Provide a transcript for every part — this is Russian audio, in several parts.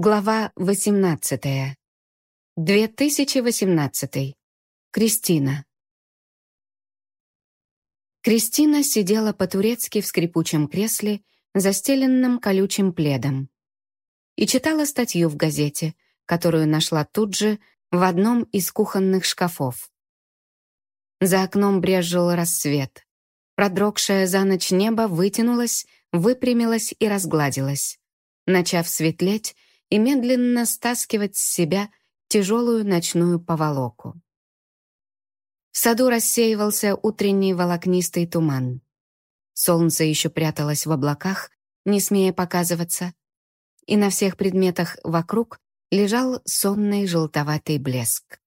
Глава 18. 2018. Кристина. Кристина сидела по-турецки в скрипучем кресле, застеленном колючим пледом, и читала статью в газете, которую нашла тут же в одном из кухонных шкафов. За окном брезжил рассвет. Продрогшее за ночь небо вытянулось, выпрямилось и разгладилось, начав светлеть и медленно стаскивать с себя тяжелую ночную поволоку. В саду рассеивался утренний волокнистый туман. Солнце еще пряталось в облаках, не смея показываться, и на всех предметах вокруг лежал сонный желтоватый блеск.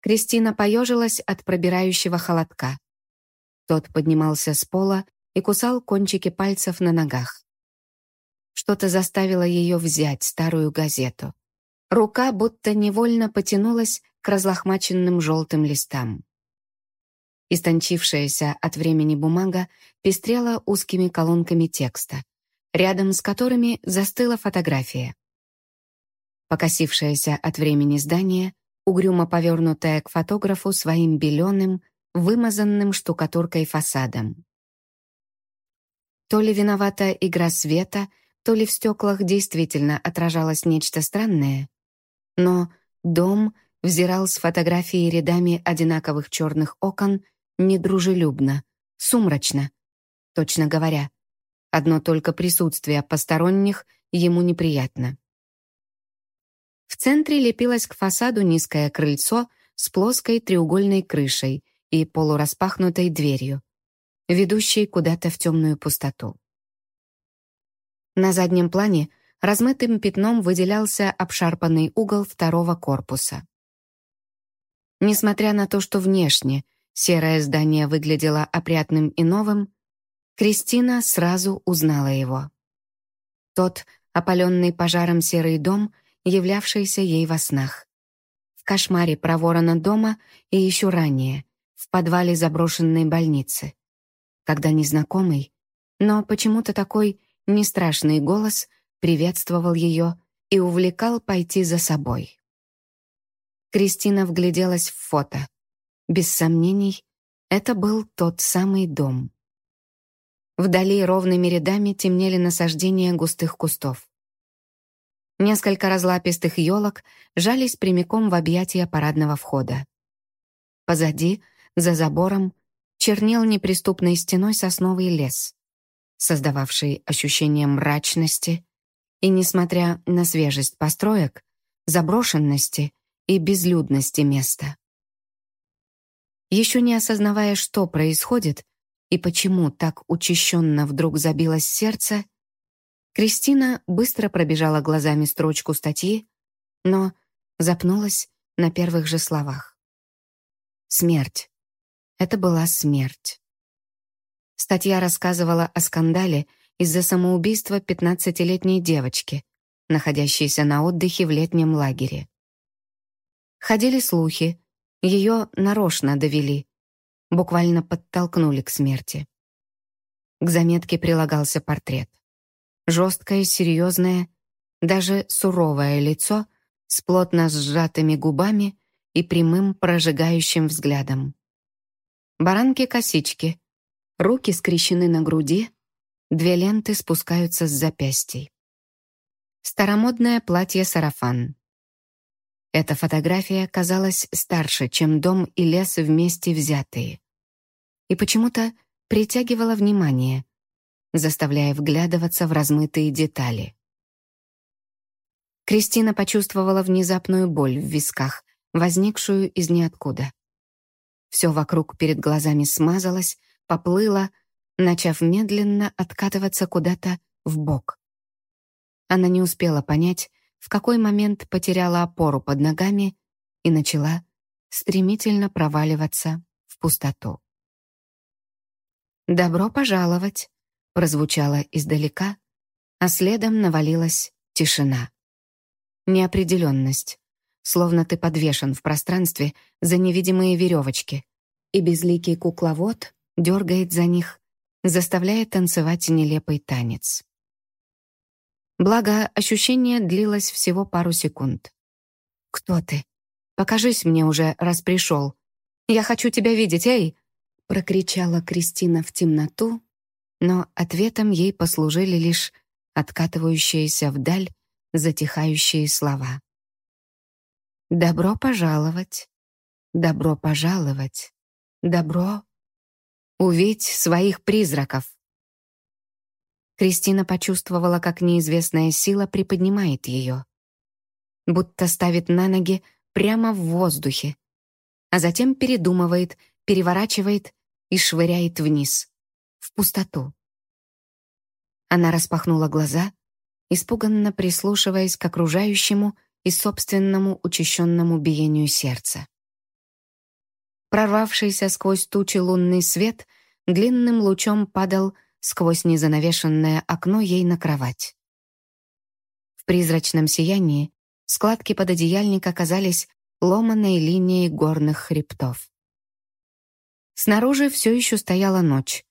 Кристина поежилась от пробирающего холодка. Тот поднимался с пола и кусал кончики пальцев на ногах. Что-то заставило ее взять старую газету. Рука будто невольно потянулась к разлохмаченным желтым листам. Истончившаяся от времени бумага пестрела узкими колонками текста, рядом с которыми застыла фотография. Покосившееся от времени здание, угрюмо повернутое к фотографу своим беленым, вымазанным штукатуркой фасадом. То ли виновата игра света, то ли в стеклах действительно отражалось нечто странное, но дом взирал с фотографией рядами одинаковых черных окон недружелюбно, сумрачно. Точно говоря, одно только присутствие посторонних ему неприятно. В центре лепилось к фасаду низкое крыльцо с плоской треугольной крышей и полураспахнутой дверью, ведущей куда-то в темную пустоту. На заднем плане размытым пятном выделялся обшарпанный угол второго корпуса. Несмотря на то, что внешне серое здание выглядело опрятным и новым, Кристина сразу узнала его. Тот, опаленный пожаром серый дом, являвшийся ей во снах. В кошмаре про ворона дома и еще ранее, в подвале заброшенной больницы, когда незнакомый, но почему-то такой Нестрашный голос приветствовал ее и увлекал пойти за собой. Кристина вгляделась в фото. Без сомнений, это был тот самый дом. Вдали ровными рядами темнели насаждения густых кустов. Несколько разлапистых елок жались прямиком в объятия парадного входа. Позади, за забором, чернел неприступной стеной сосновый лес создававший ощущение мрачности и, несмотря на свежесть построек, заброшенности и безлюдности места. Еще не осознавая, что происходит и почему так учащенно вдруг забилось сердце, Кристина быстро пробежала глазами строчку статьи, но запнулась на первых же словах. Смерть. Это была смерть. Статья рассказывала о скандале из-за самоубийства 15-летней девочки, находящейся на отдыхе в летнем лагере. Ходили слухи, ее нарочно довели, буквально подтолкнули к смерти. К заметке прилагался портрет. Жесткое, серьезное, даже суровое лицо с плотно сжатыми губами и прямым прожигающим взглядом. Баранки-косички, Руки скрещены на груди, две ленты спускаются с запястий. Старомодное платье-сарафан. Эта фотография казалась старше, чем дом и лес вместе взятые. И почему-то притягивала внимание, заставляя вглядываться в размытые детали. Кристина почувствовала внезапную боль в висках, возникшую из ниоткуда. Все вокруг перед глазами смазалось, поплыла, начав медленно откатываться куда-то в бок. Она не успела понять, в какой момент потеряла опору под ногами и начала стремительно проваливаться в пустоту. «Добро пожаловать!» прозвучало издалека, а следом навалилась тишина. Неопределенность, словно ты подвешен в пространстве за невидимые веревочки, и безликий кукловод дергает за них, заставляя танцевать нелепый танец. Благо, ощущение длилось всего пару секунд. «Кто ты? Покажись мне уже, раз пришел. Я хочу тебя видеть, эй!» прокричала Кристина в темноту, но ответом ей послужили лишь откатывающиеся вдаль затихающие слова. «Добро пожаловать! Добро пожаловать! Добро увидеть своих призраков!» Кристина почувствовала, как неизвестная сила приподнимает ее, будто ставит на ноги прямо в воздухе, а затем передумывает, переворачивает и швыряет вниз, в пустоту. Она распахнула глаза, испуганно прислушиваясь к окружающему и собственному учащенному биению сердца. Прорвавшийся сквозь тучи лунный свет длинным лучом падал сквозь незанавешенное окно ей на кровать. В призрачном сиянии складки пододеяльника казались ломаной линией горных хребтов. Снаружи все еще стояла ночь,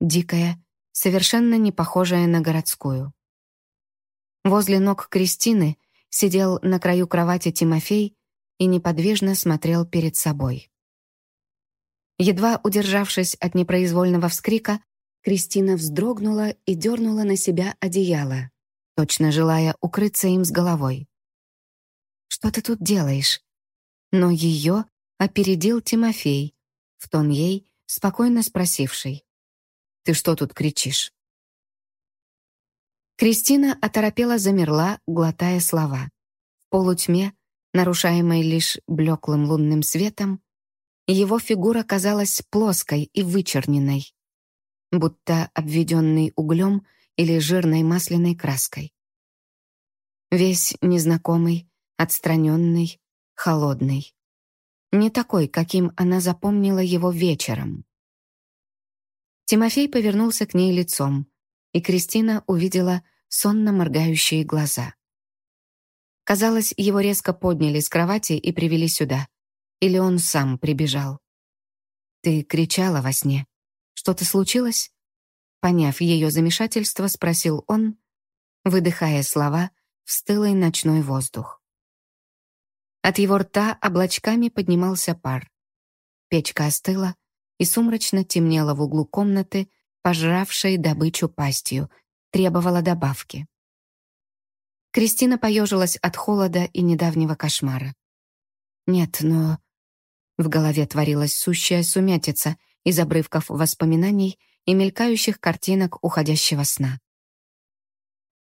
дикая, совершенно не похожая на городскую. Возле ног Кристины сидел на краю кровати Тимофей и неподвижно смотрел перед собой. Едва удержавшись от непроизвольного вскрика, Кристина вздрогнула и дернула на себя одеяло, точно желая укрыться им с головой. «Что ты тут делаешь?» Но ее опередил Тимофей, в тон ей, спокойно спросивший. «Ты что тут кричишь?» Кристина оторопела замерла, глотая слова. В полутьме, нарушаемой лишь блеклым лунным светом, его фигура казалась плоской и вычерненной, будто обведенный углем или жирной масляной краской. Весь незнакомый, отстраненный, холодный. Не такой, каким она запомнила его вечером. Тимофей повернулся к ней лицом, и Кристина увидела сонно моргающие глаза. Казалось, его резко подняли с кровати и привели сюда. Или он сам прибежал. «Ты кричала во сне. Что-то случилось?» Поняв ее замешательство, спросил он, выдыхая слова в стылый ночной воздух. От его рта облачками поднимался пар. Печка остыла и сумрачно темнела в углу комнаты, пожравшей добычу пастью, требовала добавки. Кристина поежилась от холода и недавнего кошмара. Нет, но... В голове творилась сущая сумятица из обрывков воспоминаний и мелькающих картинок уходящего сна.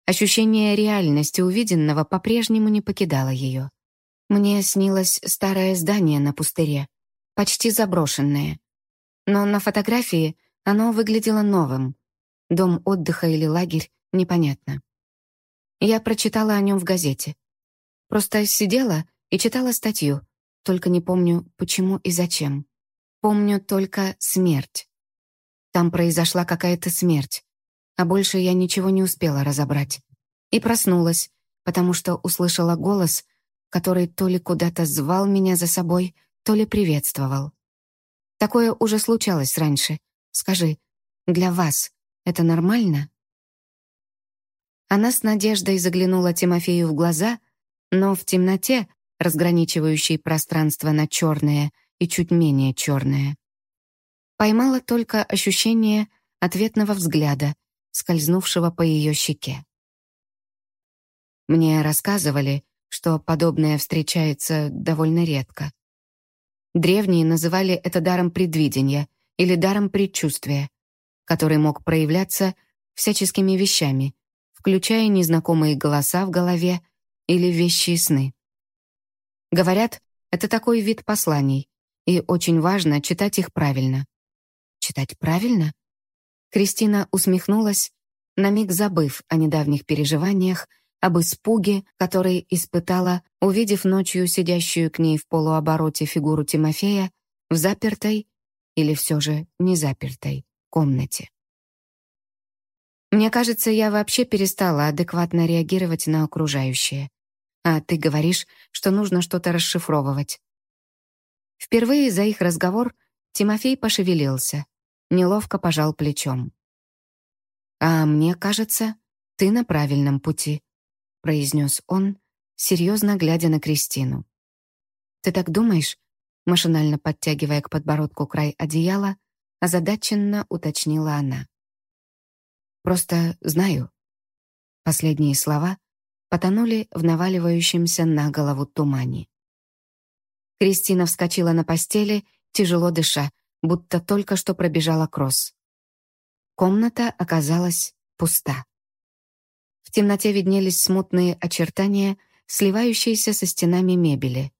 Ощущение реальности увиденного по-прежнему не покидало ее. Мне снилось старое здание на пустыре, почти заброшенное. Но на фотографии оно выглядело новым. Дом отдыха или лагерь, непонятно. Я прочитала о нем в газете. Просто сидела и читала статью, только не помню, почему и зачем. Помню только смерть. Там произошла какая-то смерть, а больше я ничего не успела разобрать. И проснулась, потому что услышала голос, который то ли куда-то звал меня за собой, то ли приветствовал. Такое уже случалось раньше. Скажи, для вас это нормально?» Она с надеждой заглянула Тимофею в глаза, но в темноте, разграничивающей пространство на черное и чуть менее черное, поймала только ощущение ответного взгляда, скользнувшего по ее щеке. Мне рассказывали, что подобное встречается довольно редко. Древние называли это даром предвидения или даром предчувствия, который мог проявляться всяческими вещами, включая незнакомые голоса в голове или вещи и сны. Говорят, это такой вид посланий, и очень важно читать их правильно. Читать правильно? Кристина усмехнулась, на миг забыв о недавних переживаниях об испуге, который испытала, увидев ночью сидящую к ней в полуобороте фигуру Тимофея в запертой или все же не запертой комнате. Мне кажется, я вообще перестала адекватно реагировать на окружающее. А ты говоришь, что нужно что-то расшифровывать. Впервые за их разговор Тимофей пошевелился, неловко пожал плечом. «А мне кажется, ты на правильном пути», — произнес он, серьезно глядя на Кристину. «Ты так думаешь?» Машинально подтягивая к подбородку край одеяла, озадаченно уточнила она. «Просто знаю». Последние слова потонули в наваливающемся на голову тумане. Кристина вскочила на постели, тяжело дыша, будто только что пробежала кросс. Комната оказалась пуста. В темноте виднелись смутные очертания, сливающиеся со стенами мебели.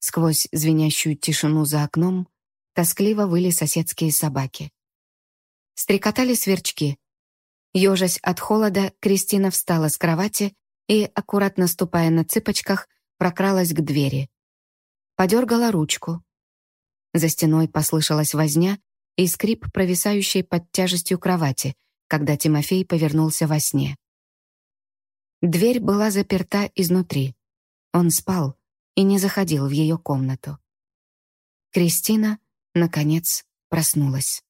Сквозь звенящую тишину за окном тоскливо выли соседские собаки. Стрекотали сверчки. Ёжась от холода, Кристина встала с кровати и, аккуратно ступая на цыпочках, прокралась к двери. Подергала ручку. За стеной послышалась возня и скрип, провисающий под тяжестью кровати, когда Тимофей повернулся во сне. Дверь была заперта изнутри. Он спал и не заходил в ее комнату. Кристина, наконец, проснулась.